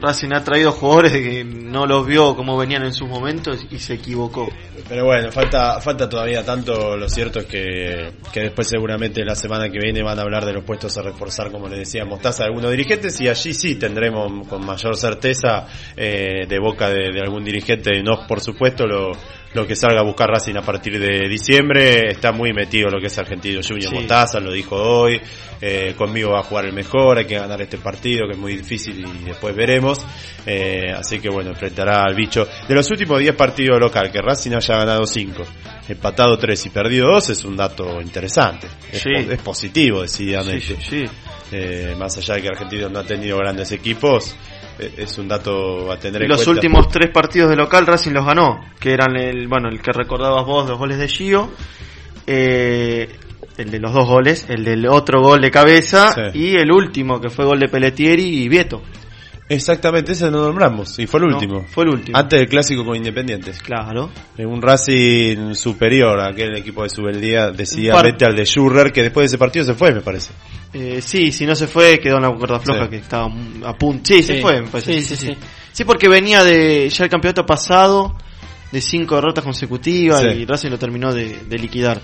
Racing ha traído jugadores que no los vio como venían en sus momentos y se equivocó. Pero bueno, falta falta todavía tanto. Lo cierto es que, que después seguramente la semana que viene van a hablar de los puestos a reforzar, como le decía Mostaza, algunos dirigentes y allí sí tendremos con mayor certeza eh, de boca de, de algún dirigente, y no por supuesto lo, lo que salga a buscar Racing a partir de diciembre. Está muy metido lo que es Argentino Junior Sí. Mostaza, lo dijo hoy. Eh, conmigo va a jugar el mejor, hay que ganar este partido que es muy difícil y después veremos. Eh, así que bueno, enfrentará al bicho. De los últimos 10 partidos local, que Racing haya ganado 5, empatado 3 y perdido 2 es un dato interesante. Es, Sí. po- es positivo, decididamente. Sí. Eh, más allá de que Argentina no ha tenido grandes equipos, eh, es un dato a tener en los cuenta. últimos tres partidos de local Racing los ganó, que eran el, bueno, el que recordabas vos, los goles de Gio, eh, el de los dos goles, el del otro gol de cabeza Sí. y el último que fue gol de Pelletieri y Vieto. Exactamente, ese no nombramos, y fue el No, último. fue el último. Antes del clásico con Independientes. Claro. En un Racing superior a aquel equipo de Subeldía, decididamente Un par- al de Schurrer, que después de ese partido se fue, me parece. Eh, sí, si no se fue, quedó en la cuerda floja Sí. que estaba a punto. Sí, se fue, me parece. Sí, sí, sí. Sí, porque venía de ya el campeonato pasado de cinco derrotas consecutivas Sí. y Racing lo terminó de, de liquidar.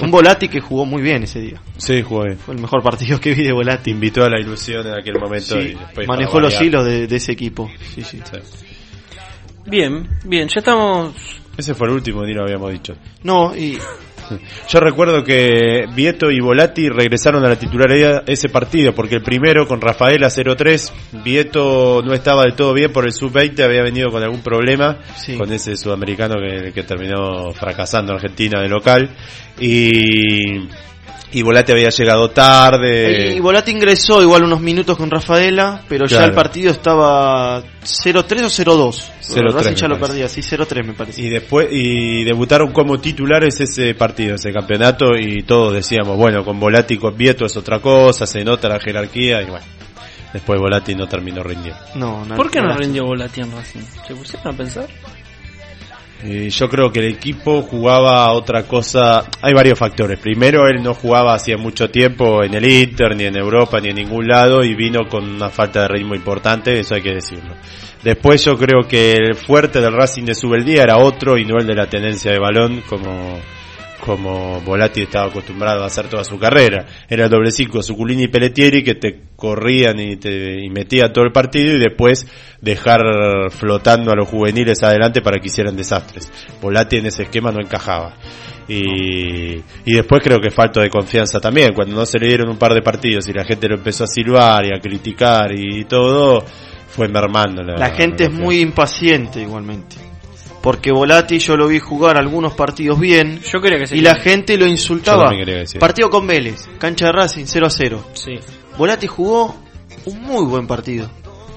Un Volati que jugó muy bien ese día. Sí, jugó bien. Fue el mejor partido que vi de Volati. invitó a la ilusión en aquel momento y Sí, manejó los hilos de, de ese equipo. Sí, sí. Sí. Bien, bien, ya estamos. Ese fue el último, ni lo habíamos dicho. No, y Yo recuerdo que Vieto y Volati regresaron a la titularidad ese partido, porque el primero con Rafaela 0-3, Vieto no estaba del todo bien por el sub-20, había venido con algún problema, Sí. con ese sudamericano que, que terminó fracasando en Argentina de local, y, y Volati había llegado tarde. Y Volati ingresó igual unos minutos con Rafaela, pero ya Claro. el partido estaba 0-3 o 0-2. 0-3 Racing ya lo perdía, sí, 0-3 me parece. Y después y debutaron como titulares ese partido, ese campeonato y todos decíamos, bueno, con Volati y con Vieto es otra cosa, se nota la jerarquía y bueno, después Volati no terminó rindiendo. No, no, ¿Por qué no no- rindió Volati en Racing? ¿Se pusieron a pensar? Eh, yo creo que el equipo jugaba otra cosa. Hay varios factores. Primero, él no jugaba hacía mucho tiempo en el Inter, ni en Europa, ni en ningún lado, y vino con una falta de ritmo importante, eso hay que decirlo. Después yo creo que el fuerte del Racing de Subeldía era otro y no el de la tenencia de balón, como, como Volati estaba acostumbrado a hacer toda su carrera. Era el doble cinco, Suculini y Pelletieri que te corrían y te y metían todo el partido y después dejar flotando a los juveniles adelante para que hicieran desastres. Volati en ese esquema no encajaba. Y, y después creo que falta de confianza también, cuando no se le dieron un par de partidos y la gente lo empezó a silbar y a criticar y todo, fue mermando. La, La gente la es muy impaciente igualmente. Porque Volati yo lo vi jugar algunos partidos bien Yo quería que se y la gente lo insultaba. también quería decir. Partido con Vélez, cancha de Racing 0 a 0. Sí. Volati jugó un muy buen partido.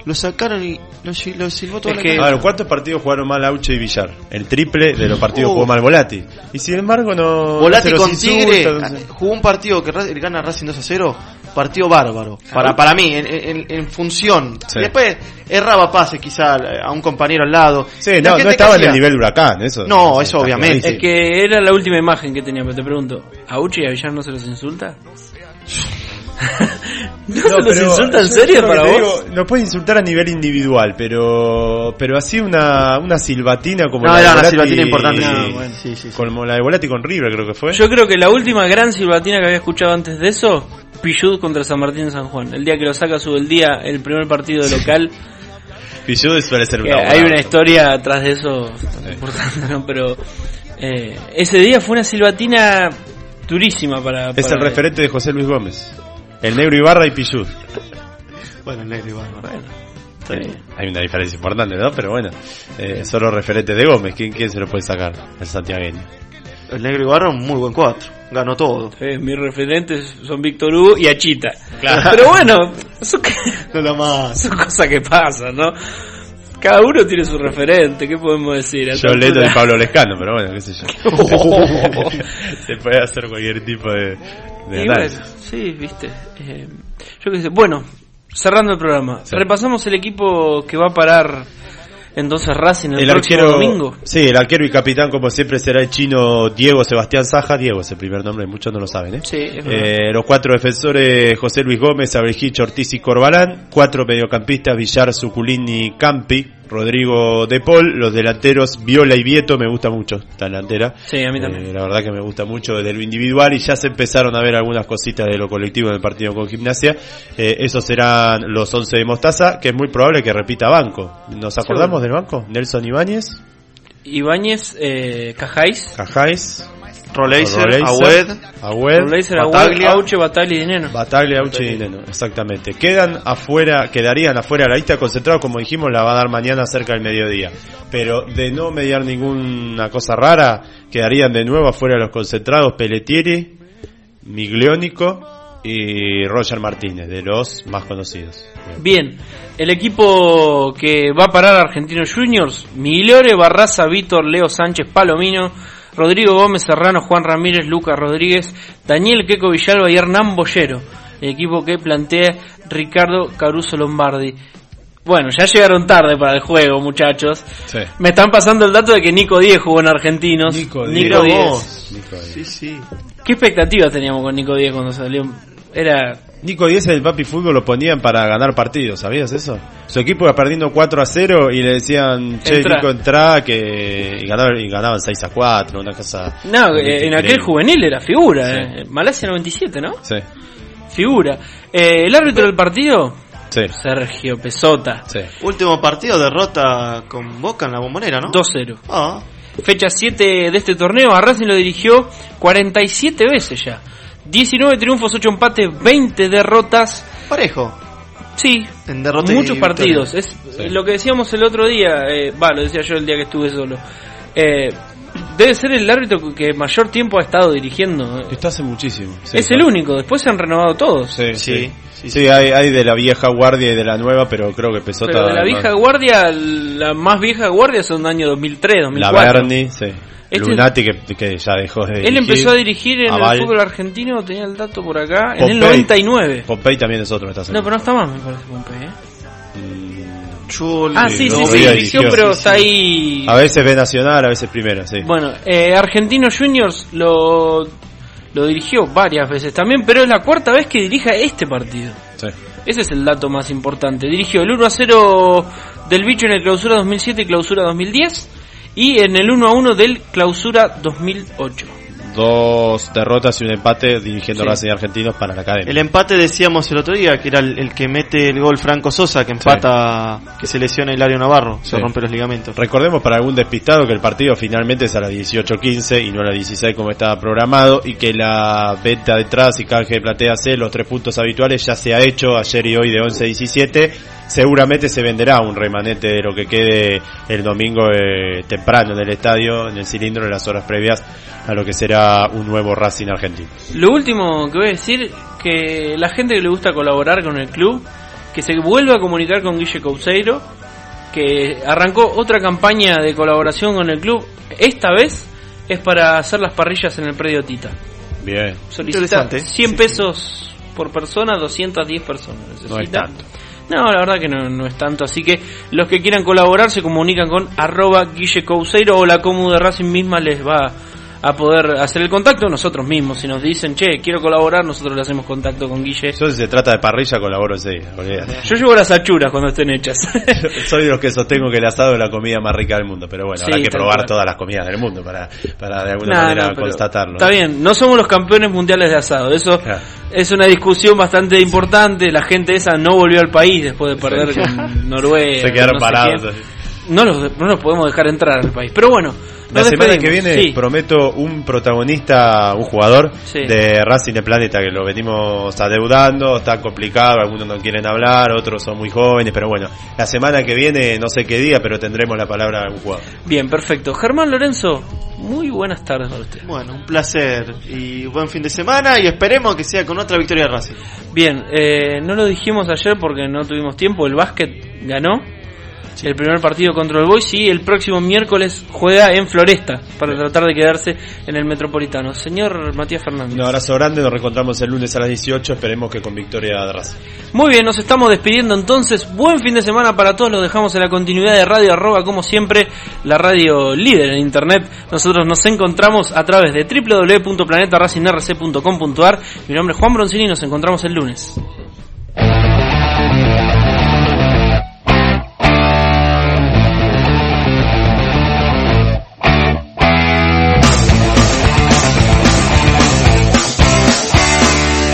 Lo sacaron y lo, lo silbó toda Es la que- ¿cuántos partidos jugaron mal Auche y Villar? El triple de los partidos Uh. jugó mal Volati. Y sin embargo no... Volati no con Tigre insulta, no sé. jugó un partido que gana Racing 2 a 0, partido bárbaro. Para, para mí, en, en- en función. Sí. Después erraba pases quizá a un compañero al lado. Sí, no, estaba en el nivel de huracán, eso. No, eso está obviamente. Es que era la última imagen que tenía, pero te pregunto, ¿a Uchi y a Villar no se los insulta? ¿No, se los pero insulta en yo serio creo que para vos? digo, nos puede insultar a nivel individual, pero pero así una, una silbatina como No, la era de una silbatina importante. No, bueno. Sí, sí, sí. Como la de Volati con River, creo que fue. Yo creo que la última gran silbatina que había escuchado antes de eso, Pichud contra San Martín de San Juan. El día que lo saca su el día, el primer partido de local. Pichud suele ser una hay una historia atrás de eso importante, ¿no? Pero eh, ese día fue una silbatina durísima para... Es el referente de José Luis Gómez. El negro Ibarra y Pichud. Bueno, el negro igual. Bueno, está bien. Hay una diferencia importante, ¿no? Pero bueno, eh, son los referentes de Gómez. ¿Quién, ¿Quién se lo puede sacar? El santiagueño. El negro Ibarra, un muy buen 4. Ganó todo. Eh, mis referentes son Víctor Hugo y Achita. Pero bueno, son, No la más. son cosas que pasan, ¿no? Cada uno tiene su referente, ¿qué podemos decir? Yo leto de Pablo Lescano, pero bueno, qué sé yo. se puede hacer cualquier tipo de, de bueno, sí, viste. Eh, yo qué sé. Bueno, cerrando el programa. Sí. Repasamos el equipo que va a parar entonces Racing el, El próximo arquero, domingo. sí, el arquero y capitán como siempre será el chino Diego Sebastián Saja. Diego es el primer nombre, muchos no lo saben, ¿eh? Sí. Eh, los cuatro defensores José Luis Gómez, Abrejich, Ortiz y Corbalán. Cuatro mediocampistas Villar, Suculini, Campi, Rodrigo De Paul. Los delanteros Viola y Vieto, me gusta mucho esta delantera. Sí, a mí también. Eh, la verdad que me gusta mucho de lo individual y ya se empezaron a ver algunas cositas de lo colectivo en el partido con Gimnasia. Eh, esos serán los 11 de Mostaza, que es muy probable que repita banco. ¿Nos acordamos del banco? Nelson Ibáñez, Ibáñez, eh, Cajáis, Cajáis, Roleiser, Agüed, Bataglia. Auche, Bataglia y Dineno. Bataglia, Auche y Dineno, exactamente. Quedan afuera, quedarían afuera de la lista concentrada, como dijimos, la va a dar mañana cerca del mediodía. Pero de no mediar ninguna cosa rara, quedarían de nuevo afuera los concentrados Pelletieri, Migliónico y Roger Martínez, de los más conocidos. Bien, el equipo que va a parar a Argentinos Juniors, Migliore, Barraza, Víctor, Leo Sánchez, Palomino, Rodrigo Gómez Serrano, Juan Ramírez, Lucas Rodríguez, Daniel Queco Villalba y Hernán Bollero. El equipo que plantea Ricardo Caruso Lombardi. Bueno, ya llegaron tarde para el juego, muchachos. Sí. Me están pasando el dato de que Nico 10 jugó en Argentinos. Nico Nico 10. 10. Nico Díez. Sí, sí. ¿Qué expectativas teníamos con Nico 10 cuando salió? Era Nico 10 en el Papi Fútbol lo ponían para ganar partidos, ¿sabías eso? Su equipo iba perdiendo 4 a 0 y le decían, che, Entrá. Nico, entrá, que... Y ganaban, y ganaban 6 a 4, una cosa... No, eh, en aquel juvenil era figura, Sí. eh. Malasia 97, ¿no? Sí, Figura. Eh, el árbitro del partido, sí, Sergio Pesota, sí. Último partido, derrota con Boca en la bombonera, ¿no? 2-0. Ah, Fecha 7 de este torneo, a Racing lo dirigió 47 veces ya. 19 triunfos, 8 empates, 20 derrotas. parejo. Sí, En derrota y muchos partidos. Es Sí. lo que decíamos el otro día, eh, va, lo decía yo el día que estuve solo. Eh, debe ser el árbitro que mayor tiempo ha estado dirigiendo. Esto hace muchísimo. sí. es el único, después se han renovado todos. Sí, Sí, sí. sí, Sí, hay, hay de la vieja guardia y de la nueva, pero creo que Pesota... Pero de la vieja guardia, la más vieja guardia son año 2003, La 2004. Berni, sí. Este- Lunati, que, que ya dejó de Él dirigir. empezó a dirigir en Aval. el fútbol argentino, tenía el dato por acá, en el Pompey. 99. Pompey también es otro, estás No, pero no está más, me parece, Pompey. ¿eh? Chul, Ah, sí, sí, no, sí, dirigió, dirigió, pero sí, está ahí. A veces B Nacional, a veces Primera, sí. Bueno, eh, Argentinos Juniors lo, lo dirigió varias veces también, pero es la cuarta vez que dirija este partido. Sí. Ese es el dato más importante. Dirigió el 1 a 0 del bicho en el clausura 2007 y clausura 2010 y en el 1 a 1 del clausura 2008. Dos derrotas y un empate dirigiendo Sí. Racing Argentinos para la academia. El empate decíamos el otro día que era el, el que mete el gol Franco Sosa, que empata, que se lesiona Hilario Navarro, se Sí. rompe los ligamentos. Recordemos para algún despistado que el partido finalmente es a las 18.15 y no a las 16 como estaba programado y que la venta de entradas y canje de platea C, los tres puntos habituales, ya se ha hecho ayer y hoy de 11 a 17. Seguramente se venderá un remanente de lo que quede el domingo eh, temprano en el estadio, en el cilindro, en las horas previas a lo que será un nuevo Racing argentino. Lo último que voy a decir, que la gente que le gusta colaborar con el club, que se vuelva a comunicar con Guille Couseiro, que arrancó otra campaña de colaboración con el club, esta vez es para hacer las parrillas en el predio Tita. Bien, Solicita Interesante. 100 pesos por persona, 210 personas. Necesita. no es tanto. No, la verdad que no, no es tanto. Así que los que quieran colaborar se comunican con arroba Guille Couseiro o la Comu Racing misma les va a poder hacer el contacto. Nosotros mismos, si nos dicen, che, quiero colaborar, nosotros le hacemos contacto con Guille. Yo si se trata de parrilla colaboro olvídate. Yo llevo las achuras cuando estén hechas. Soy de los que sostengo que el asado es la comida más rica del mundo, pero bueno, Sí, habrá que probar todas las comidas del mundo para, para de alguna Nah, manera no, constatarlo. Está bien, no somos los campeones mundiales de asado. Eso Claro. es una discusión bastante importante. La gente esa no volvió al país después de perder con Noruega. Se quedaron no parados. No los, no los podemos dejar entrar al país. Pero bueno, La nos semana que viene Sí. prometo un protagonista, un jugador Sí. de Racing de Planeta que lo venimos adeudando, está complicado, algunos no quieren hablar, otros son muy jóvenes, pero bueno, la semana que viene, no sé qué día, pero tendremos la palabra de un jugador. Bien, perfecto. Germán Lorenzo, muy buenas tardes para usted. Bueno, un placer y buen fin de semana y esperemos que sea con otra victoria de Racing. Bien, eh, no lo dijimos ayer porque no tuvimos tiempo. El básquet ganó. El primer partido contra el Boys y el próximo miércoles juega en Floresta para tratar de quedarse en el Metropolitano. Señor Matías Fernández. Un abrazo grande, nos reencontramos el lunes a las 18, esperemos que con victoria de Racing. Muy bien, nos estamos despidiendo entonces. Buen fin de semana para todos, lo dejamos en la continuidad de Radio Arroba, como siempre, la radio líder en internet. Nosotros nos encontramos a través de www.planetaracing.rc.com.ar. Mi nombre es Juan Broncini y nos encontramos el lunes.